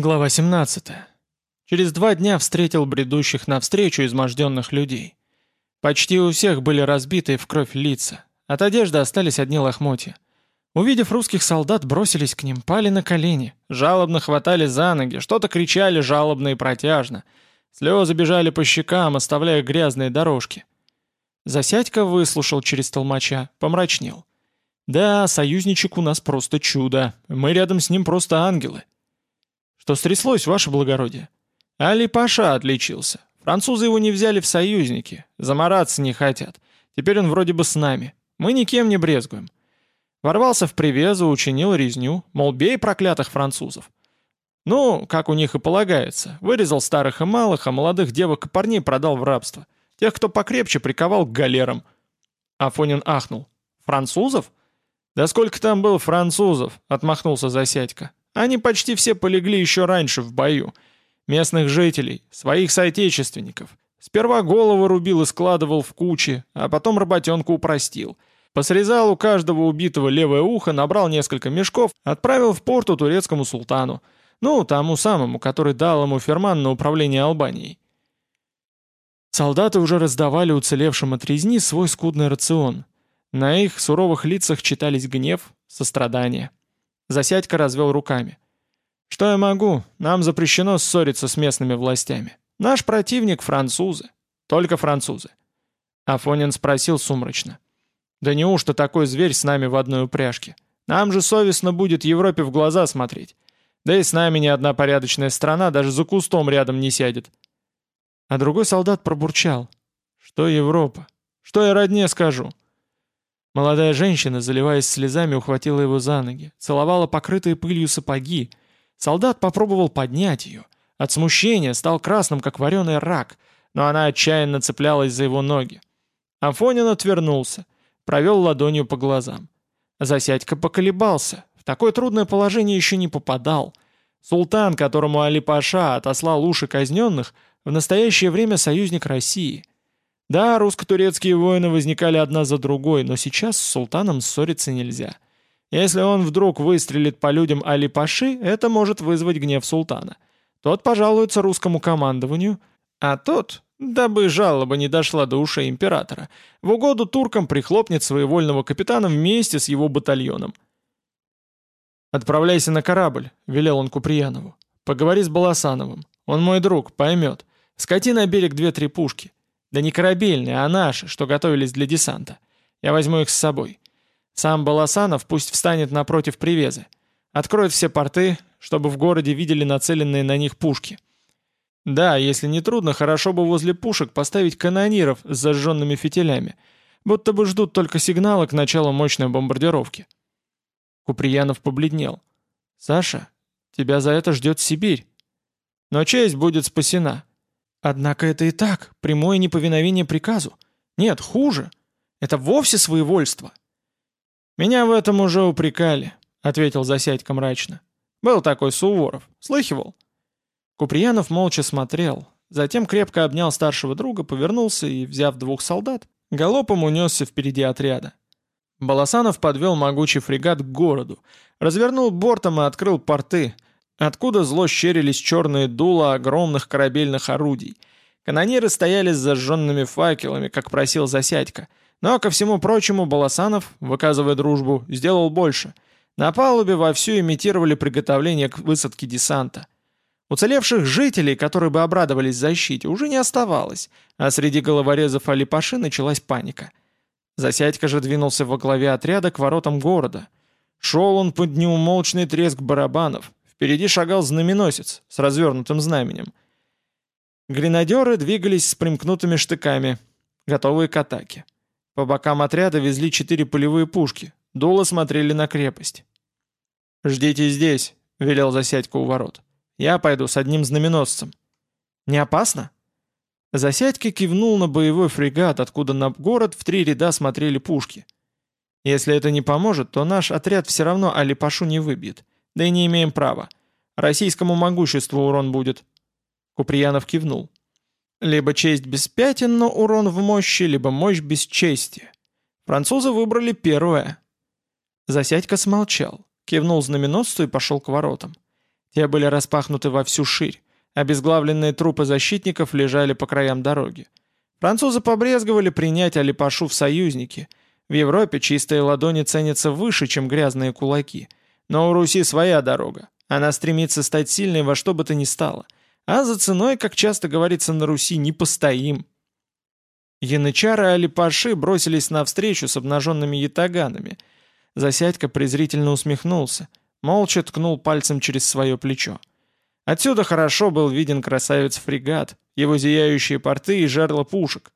Глава 17. Через два дня встретил бредущих навстречу изможденных людей. Почти у всех были разбитые в кровь лица. От одежды остались одни лохмотья. Увидев русских солдат, бросились к ним, пали на колени, жалобно хватали за ноги, что-то кричали жалобно и протяжно. Слезы бежали по щекам, оставляя грязные дорожки. Засядько выслушал через толмача, помрачнел. «Да, союзничек у нас просто чудо. Мы рядом с ним просто ангелы. Что стряслось, ваше благородие? Али Паша отличился. Французы его не взяли в союзники. Замораться не хотят. Теперь он вроде бы с нами. Мы никем не брезгуем. Ворвался в привезу, учинил резню, мол, бей проклятых французов. Ну, как у них и полагается, вырезал старых и малых, а молодых девок и парней продал в рабство. Тех, кто покрепче, приковал к галерам. Афонин ахнул. «Французов?» «Да сколько там было французов?» — отмахнулся Засядько. Они почти все полегли еще раньше в бою. Местных жителей, своих соотечественников. Сперва голову рубил и складывал в кучи, а потом работенку упростил. Посрезал у каждого убитого левое ухо, набрал несколько мешков, отправил в порту турецкому султану. Ну, тому самому, который дал ему ферман на управление Албанией. Солдаты уже раздавали уцелевшим от резни свой скудный рацион. На их суровых лицах читались гнев, сострадание. Засядька развел руками. «Что я могу? Нам запрещено ссориться с местными властями. Наш противник — французы. Только французы». Афонин спросил сумрачно. «Да неужто такой зверь с нами в одной упряжке? Нам же совестно будет Европе в глаза смотреть. Да и с нами ни одна порядочная страна даже за кустом рядом не сядет». А другой солдат пробурчал. «Что Европа? Что я родне скажу? Молодая женщина, заливаясь слезами, ухватила его за ноги, целовала покрытые пылью сапоги. Солдат попробовал поднять ее. От смущения стал красным, как вареный рак, но она отчаянно цеплялась за его ноги. Афонин отвернулся, провел ладонью по глазам. Засядька поколебался, в такое трудное положение еще не попадал. Султан, которому Али-Паша отослал уши казненных, в настоящее время союзник России. Да, русско-турецкие войны возникали одна за другой, но сейчас с султаном ссориться нельзя. Если он вдруг выстрелит по людям Али-Паши, это может вызвать гнев султана. Тот пожалуется русскому командованию, а тот, дабы жалоба не дошла до ушей императора, в угоду туркам прихлопнет своевольного капитана вместе с его батальоном. «Отправляйся на корабль», — велел он Куприянову. «Поговори с Баласановым. Он мой друг, поймет. Скати на берег две-три пушки. Да не корабельные, а наши, что готовились для десанта. Я возьму их с собой. Сам Баласанов пусть встанет напротив привезы. Откроет все порты, чтобы в городе видели нацеленные на них пушки. Да, если не трудно, хорошо бы возле пушек поставить канониров с зажженными фитилями, будто бы ждут только сигнала к началу мощной бомбардировки. Куприянов побледнел. «Саша, тебя за это ждет Сибирь. Но честь будет спасена. Однако это и так, прямое неповиновение приказу. Нет, хуже. Это вовсе своевольство. «Меня в этом уже упрекали», — ответил Засядько мрачно. «Был такой Суворов. Слыхивал?» Куприянов молча смотрел, затем крепко обнял старшего друга, повернулся и, взяв двух солдат, галопом унесся впереди отряда. Баласанов подвел могучий фрегат к городу, развернул бортом и открыл порты — откуда зло щерились черные дула огромных корабельных орудий. Канониры стояли с зажженными факелами, как просил Засядько. Но, ко всему прочему, Баласанов, выказывая дружбу, сделал больше. На палубе вовсю имитировали приготовление к высадке десанта. Уцелевших жителей, которые бы обрадовались защите, уже не оставалось, а среди головорезов Алипаши началась паника. Засядько же двинулся во главе отряда к воротам города. Шел он под неумолчный треск барабанов, Впереди шагал знаменосец с развернутым знаменем. Гренадеры двигались с примкнутыми штыками, готовые к атаке. По бокам отряда везли четыре полевые пушки, дуло смотрели на крепость. «Ждите здесь», — велел Засядько у ворот. «Я пойду с одним знаменосцем». «Не опасно?» Засядько кивнул на боевой фрегат, откуда на город в три ряда смотрели пушки. «Если это не поможет, то наш отряд все равно Алипашу не выбьет. Да и не имеем права. Российскому могуществу урон будет». Куприянов кивнул. «Либо честь без пятен, но урон в мощи, либо мощь без чести. Французы выбрали первое». Засядько смолчал, кивнул знаменосцу и пошел к воротам. Те были распахнуты во всю ширь. Обезглавленные трупы защитников лежали по краям дороги. Французы побрезговали принять Алипашу в союзники. В Европе чистые ладони ценятся выше, чем грязные кулаки. Но у Руси своя дорога. Она стремится стать сильной во что бы то ни стало. А за ценой, как часто говорится на Руси, не постоим. Янычары Алипаши бросились навстречу с обнаженными ятаганами. Засядька презрительно усмехнулся, молча ткнул пальцем через свое плечо. Отсюда хорошо был виден красавец-фрегат, его зияющие порты и жерла пушек.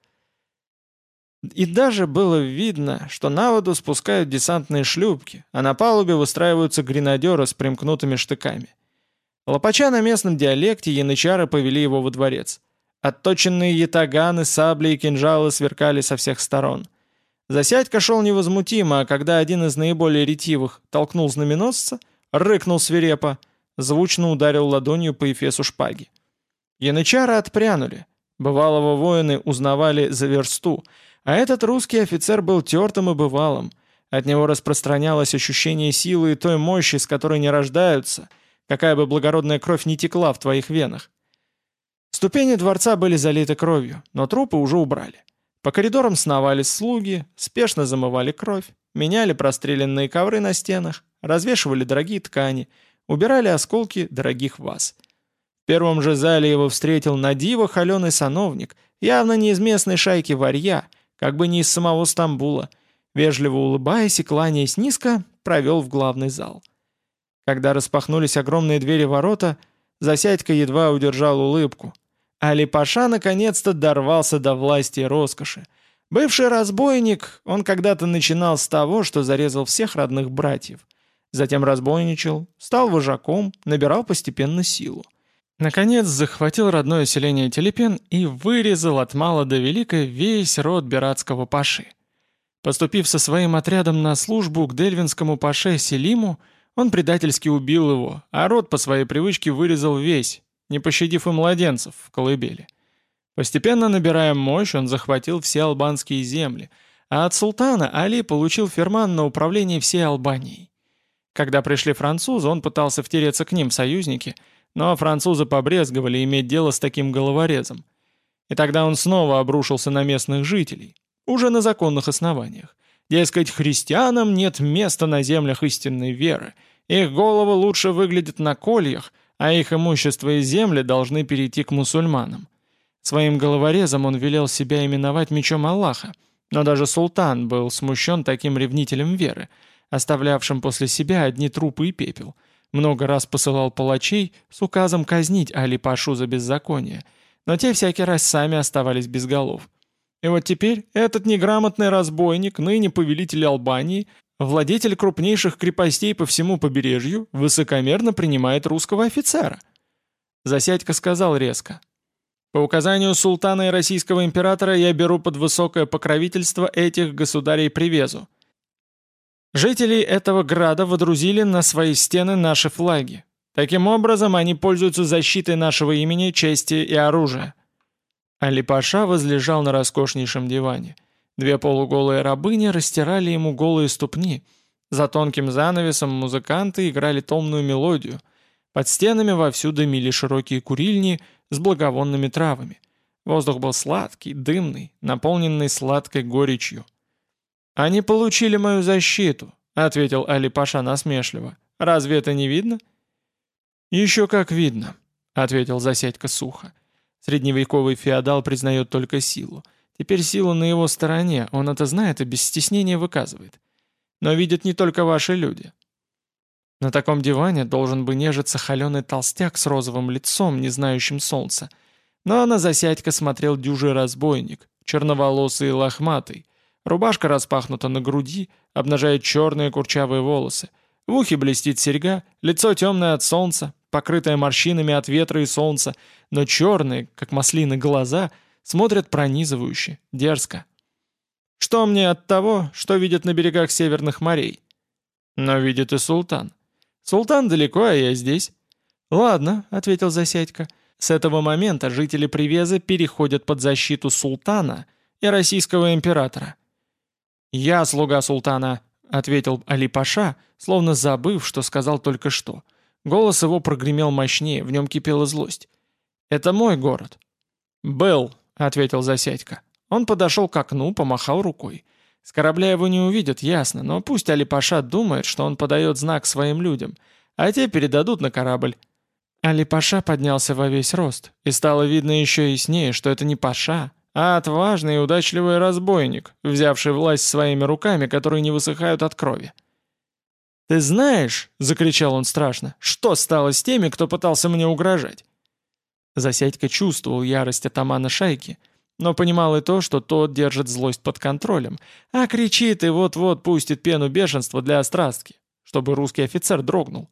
И даже было видно, что на воду спускают десантные шлюпки, а на палубе выстраиваются гренадеры с примкнутыми штыками. Лопача на местном диалекте янычары повели его во дворец. Отточенные ятаганы, сабли и кинжалы сверкали со всех сторон. Засядька шел невозмутимо, а когда один из наиболее ретивых толкнул знаменосца, рыкнул свирепо, звучно ударил ладонью по эфесу шпаги. Янычары отпрянули. Бывалого воины узнавали за версту, а этот русский офицер был тертым и бывалым. От него распространялось ощущение силы и той мощи, с которой не рождаются, какая бы благородная кровь не текла в твоих венах. Ступени дворца были залиты кровью, но трупы уже убрали. По коридорам сновались слуги, спешно замывали кровь, меняли простреленные ковры на стенах, развешивали дорогие ткани, убирали осколки дорогих ваз. В первом же зале его встретил на диво холеный сановник, явно не из местной шайки варья, как бы не из самого Стамбула, вежливо улыбаясь и кланяясь низко, провел в главный зал. Когда распахнулись огромные двери ворота, Засядька едва удержал улыбку — Али Паша наконец-то дорвался до власти и роскоши. Бывший разбойник, он когда-то начинал с того, что зарезал всех родных братьев. Затем разбойничал, стал вожаком, набирал постепенно силу. Наконец захватил родное селение Телепен и вырезал от мала до велика весь род Биратского Паши. Поступив со своим отрядом на службу к дельвинскому Паше Селиму, он предательски убил его, а род по своей привычке вырезал весь, не пощадив и младенцев в колыбели. Постепенно набирая мощь, он захватил все албанские земли, а от султана Али получил ферман на управление всей Албанией. Когда пришли французы, он пытался втереться к ним в союзники, но французы побрезговали иметь дело с таким головорезом. И тогда он снова обрушился на местных жителей, уже на законных основаниях. Дескать, христианам нет места на землях истинной веры, их головы лучше выглядят на кольях – а их имущество и земли должны перейти к мусульманам. Своим головорезом он велел себя именовать мечом Аллаха, но даже султан был смущен таким ревнителем веры, оставлявшим после себя одни трупы и пепел. Много раз посылал палачей с указом казнить Али-Пашу за беззаконие, но те всякий раз сами оставались без голов. И вот теперь этот неграмотный разбойник, ныне повелитель Албании, Владетель крупнейших крепостей по всему побережью высокомерно принимает русского офицера. Засядька сказал резко. По указанию султана и российского императора я беру под высокое покровительство этих государей привезу. Жителей этого града водрузили на свои стены наши флаги. Таким образом, они пользуются защитой нашего имени, чести и оружия. Али-Паша возлежал на роскошнейшем диване. Две полуголые рабыни растирали ему голые ступни. За тонким занавесом музыканты играли томную мелодию. Под стенами вовсю дымили широкие курильни с благовонными травами. Воздух был сладкий, дымный, наполненный сладкой горечью. «Они получили мою защиту», — ответил Али Паша насмешливо. «Разве это не видно?» «Еще как видно», — ответил Засядько сухо. Средневековый феодал признает только силу. Теперь сила на его стороне, он это знает и без стеснения выказывает. Но видят не только ваши люди. На таком диване должен бы нежиться холеный толстяк с розовым лицом, не знающим солнца. Но на засядька смотрел дюжий разбойник, черноволосый и лохматый. Рубашка распахнута на груди, обнажает черные курчавые волосы. В ухе блестит серьга, лицо темное от солнца, покрытое морщинами от ветра и солнца, но черные, как маслины, глаза — смотрят пронизывающе, дерзко. Что мне от того, что видят на берегах северных морей? Но видит и султан. Султан далеко, а я здесь. Ладно, ответил Засядько. С этого момента жители Привеза переходят под защиту султана и российского императора. «Я слуга султана», — ответил Али Паша, словно забыв, что сказал только что. Голос его прогремел мощнее, в нем кипела злость. «Это мой город». «Был», — ответил Засядько. Он подошел к окну, помахал рукой. С корабля его не увидят, ясно, но пусть Алипаша думает, что он подает знак своим людям, а те передадут на корабль. Алипаша поднялся во весь рост, и стало видно еще яснее, что это не Паша, а отважный и удачливый разбойник, взявший власть своими руками, которые не высыхают от крови. «Ты знаешь, — закричал он страшно, — что стало с теми, кто пытался мне угрожать?» Засядько чувствовал ярость атамана шайки, но понимал и то, что тот держит злость под контролем, а кричит и вот-вот пустит пену бешенства для острастки, чтобы русский офицер дрогнул.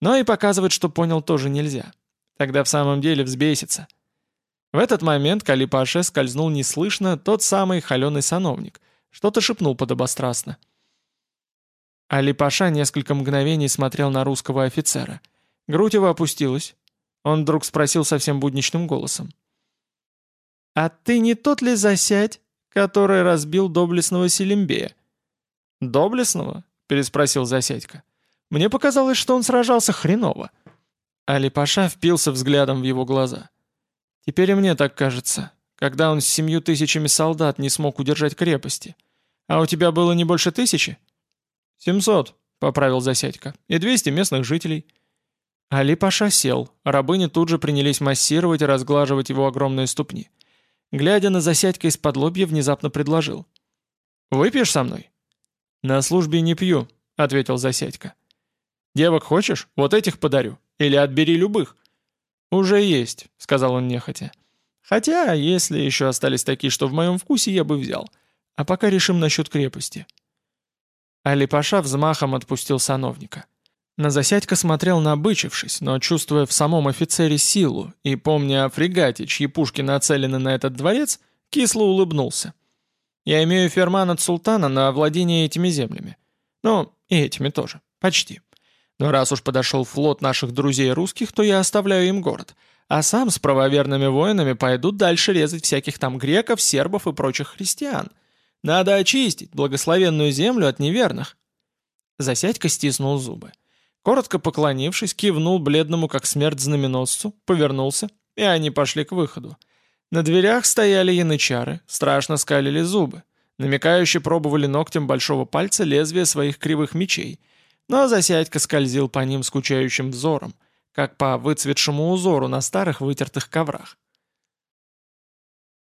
Но и показывать, что понял, тоже нельзя. Тогда в самом деле взбесится. В этот момент Калипаше скользнул неслышно тот самый холеный сановник, что-то шепнул подобострастно. Али Паша несколько мгновений смотрел на русского офицера. Грудь его опустилась. Он вдруг спросил совсем будничным голосом. «А ты не тот ли засядь, который разбил доблестного Селимбея?» «Доблестного?» — переспросил Засядька. «Мне показалось, что он сражался хреново». Али Паша впился взглядом в его глаза. «Теперь и мне так кажется, когда он с семью тысячами солдат не смог удержать крепости. А у тебя было не больше тысячи?» «Семьсот», — поправил Засядько, — «и двести местных жителей». Али Паша сел, рабыни тут же принялись массировать и разглаживать его огромные ступни. Глядя на Засядько из-под лобья, внезапно предложил. «Выпьешь со мной?» «На службе не пью», — ответил Засядько. «Девок хочешь? Вот этих подарю. Или отбери любых». «Уже есть», — сказал он нехотя. «Хотя, если еще остались такие, что в моем вкусе, я бы взял. А пока решим насчет крепости». Али-Паша взмахом отпустил сановника. На Засядько смотрел набычившись, но чувствуя в самом офицере силу и помня о фрегате, чьи пушки нацелены на этот дворец, кисло улыбнулся. «Я имею ферман от султана на владение этими землями. Ну, и этими тоже. Почти. Но раз уж подошел флот наших друзей русских, то я оставляю им город, а сам с правоверными воинами пойду дальше резать всяких там греков, сербов и прочих христиан». Надо очистить благословенную землю от неверных. Засядька стиснул зубы. Коротко поклонившись, кивнул бледному как смерть знаменосцу, повернулся, и они пошли к выходу. На дверях стояли янычары, страшно скалили зубы, намекающе пробовали ногтем большого пальца лезвие своих кривых мечей, но Засядька скользил по ним скучающим взором, как по выцветшему узору на старых вытертых коврах.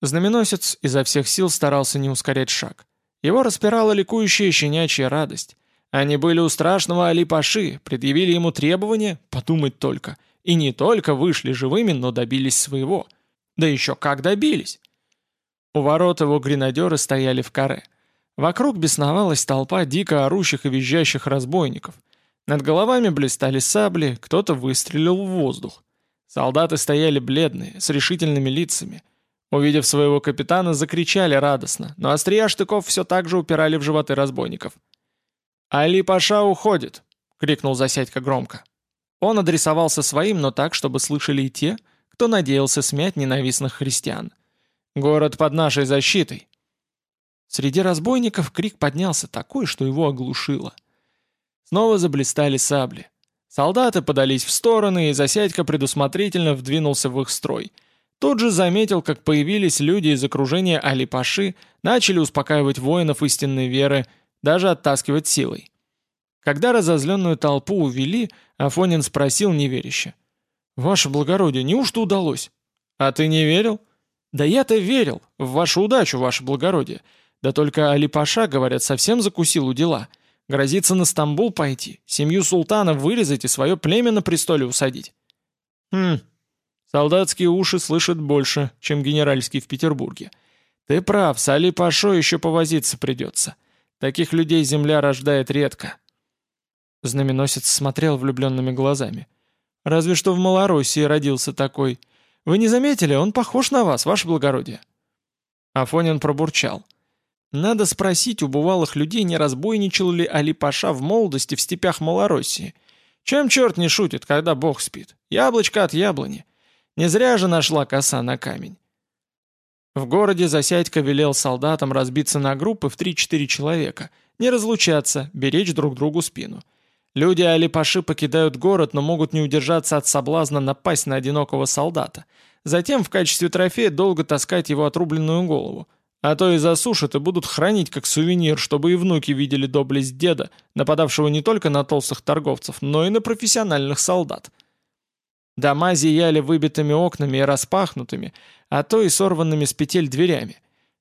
Знаменосец изо всех сил старался не ускорять шаг. Его распирала ликующая щенячья радость. Они были у страшного Али-Паши, предъявили ему требования, подумать только, и не только вышли живыми, но добились своего. Да еще как добились! У ворот его гренадеры стояли в каре. Вокруг бесновалась толпа дико орущих и визжащих разбойников. Над головами блистали сабли, кто-то выстрелил в воздух. Солдаты стояли бледные, с решительными лицами – Увидев своего капитана, закричали радостно, но острия штыков все так же упирали в животы разбойников. «Али Паша уходит!» — крикнул Засядько громко. Он адресовался своим, но так, чтобы слышали и те, кто надеялся смять ненавистных христиан. «Город под нашей защитой!» Среди разбойников крик поднялся такой, что его оглушило. Снова заблистали сабли. Солдаты подались в стороны, и Засядько предусмотрительно вдвинулся в их строй — Тут же заметил, как появились люди из окружения Али-Паши, начали успокаивать воинов истинной веры, даже оттаскивать силой. Когда разозленную толпу увели, Афонин спросил неверяще. «Ваше благородие, неужто удалось?» «А ты не верил?» «Да я-то верил, в вашу удачу, ваше благородие. Да только Али-Паша, говорят, совсем закусил у дела. Грозится на Стамбул пойти, семью султана вырезать и свое племя на престоле усадить». «Хм, Солдатские уши слышат больше, чем генеральские в Петербурге. Ты прав, с Али Пашо еще повозиться придется. Таких людей земля рождает редко. Знаменосец смотрел влюбленными глазами. Разве что в Малороссии родился такой. Вы не заметили, он похож на вас, ваше благородие. Афонин пробурчал. Надо спросить у бывалых людей, не разбойничал ли Али Паша в молодости в степях Малороссии. Чем черт не шутит, когда бог спит? Яблочко от яблони. Не зря же нашла коса на камень. В городе Засядько велел солдатам разбиться на группы в 3-4 человека, не разлучаться, беречь друг другу спину. Люди Алипаши покидают город, но могут не удержаться от соблазна напасть на одинокого солдата. Затем в качестве трофея долго таскать его отрубленную голову. А то и засушат и будут хранить как сувенир, чтобы и внуки видели доблесть деда, нападавшего не только на толстых торговцев, но и на профессиональных солдат. Дома зияли выбитыми окнами и распахнутыми, а то и сорванными с петель дверями.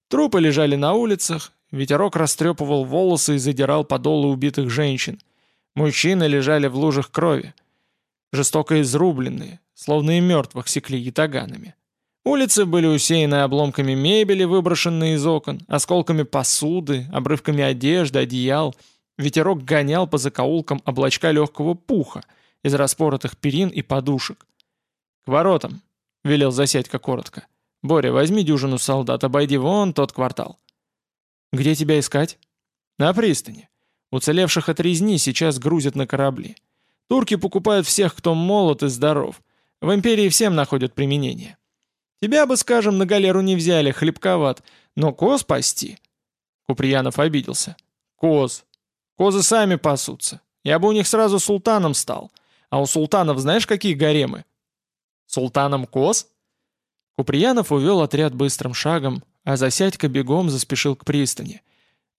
Трупы лежали на улицах, ветерок растрепывал волосы и задирал подолы убитых женщин. Мужчины лежали в лужах крови, жестоко изрубленные, словно и мертвых секли ятаганами. Улицы были усеяны обломками мебели, выброшенные из окон, осколками посуды, обрывками одежды, одеял. Ветерок гонял по закоулкам облачка легкого пуха из распоротых перин и подушек. «К воротам», — велел Засядька коротко. «Боря, возьми дюжину солдат, обойди вон тот квартал». «Где тебя искать?» «На пристани. Уцелевших от резни сейчас грузят на корабли. Турки покупают всех, кто молод и здоров. В империи всем находят применение. Тебя бы, скажем, на галеру не взяли, хлебковат, но коз пасти...» Куприянов обиделся. «Коз. Козы сами пасутся. Я бы у них сразу султаном стал. А у султанов знаешь, какие гаремы?» «Султаном коз?» Куприянов увел отряд быстрым шагом, а Засядько бегом заспешил к пристани.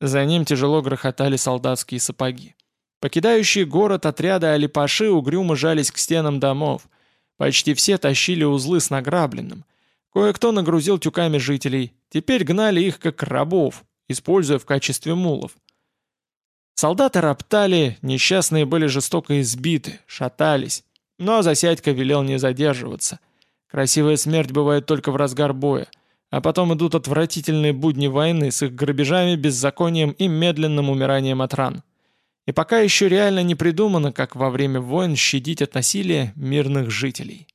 За ним тяжело грохотали солдатские сапоги. Покидающие город отряды Алипаши угрюмо жались к стенам домов. Почти все тащили узлы с награбленным. Кое-кто нагрузил тюками жителей. Теперь гнали их как рабов, используя в качестве мулов. Солдаты роптали, несчастные были жестоко избиты, шатались. Но Засядько велел не задерживаться. Красивая смерть бывает только в разгар боя. А потом идут отвратительные будни войны с их грабежами, беззаконием и медленным умиранием от ран. И пока еще реально не придумано, как во время войн щадить от насилия мирных жителей.